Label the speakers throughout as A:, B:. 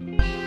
A: Bye.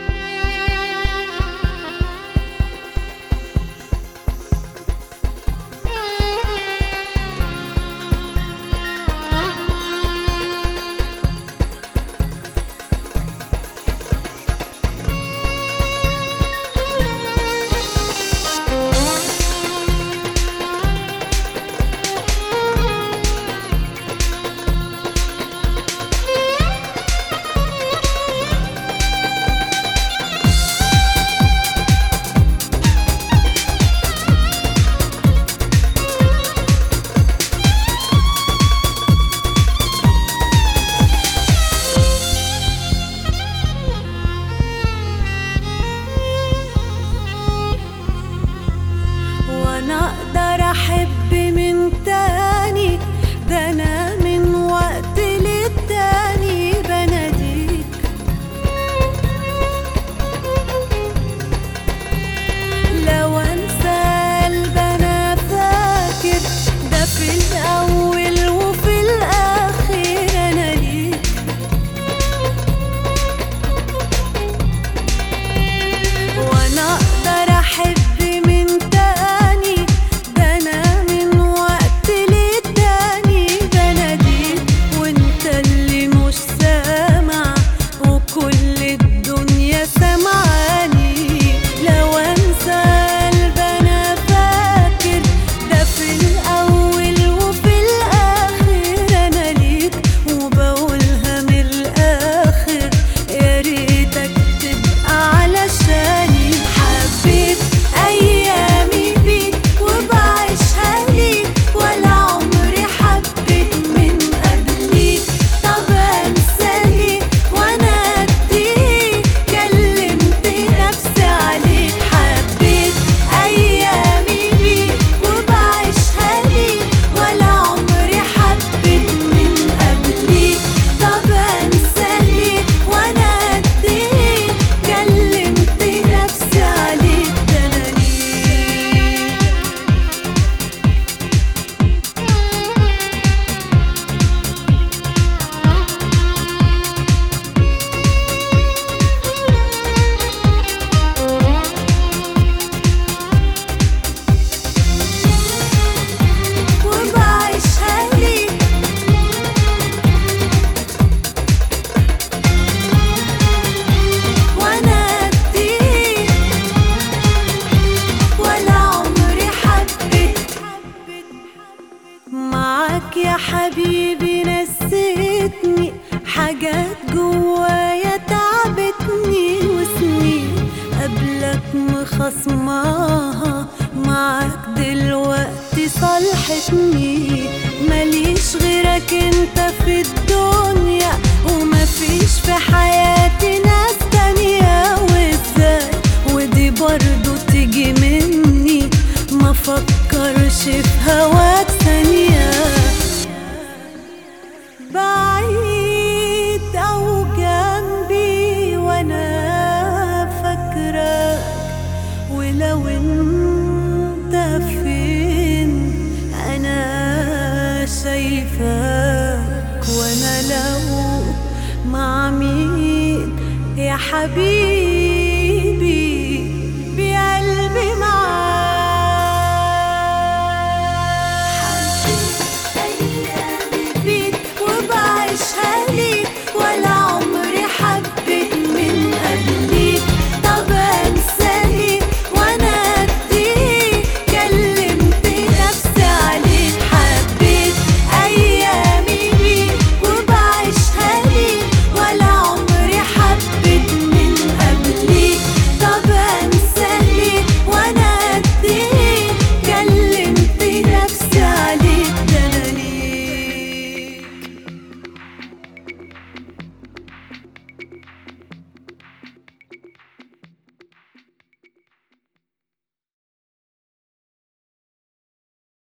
A: معاك يا حبيبي نسيتني. حاجات جوايا تعبتني وسنين قبلك مخصماها. معاك دلوقتي صالحتني. ماليش غيرك انت في الدنيا ومفيش في حياتي ناس تانية. وازاي؟ ودي برضو تيجي مني. مفكرش في هواك حبيبي.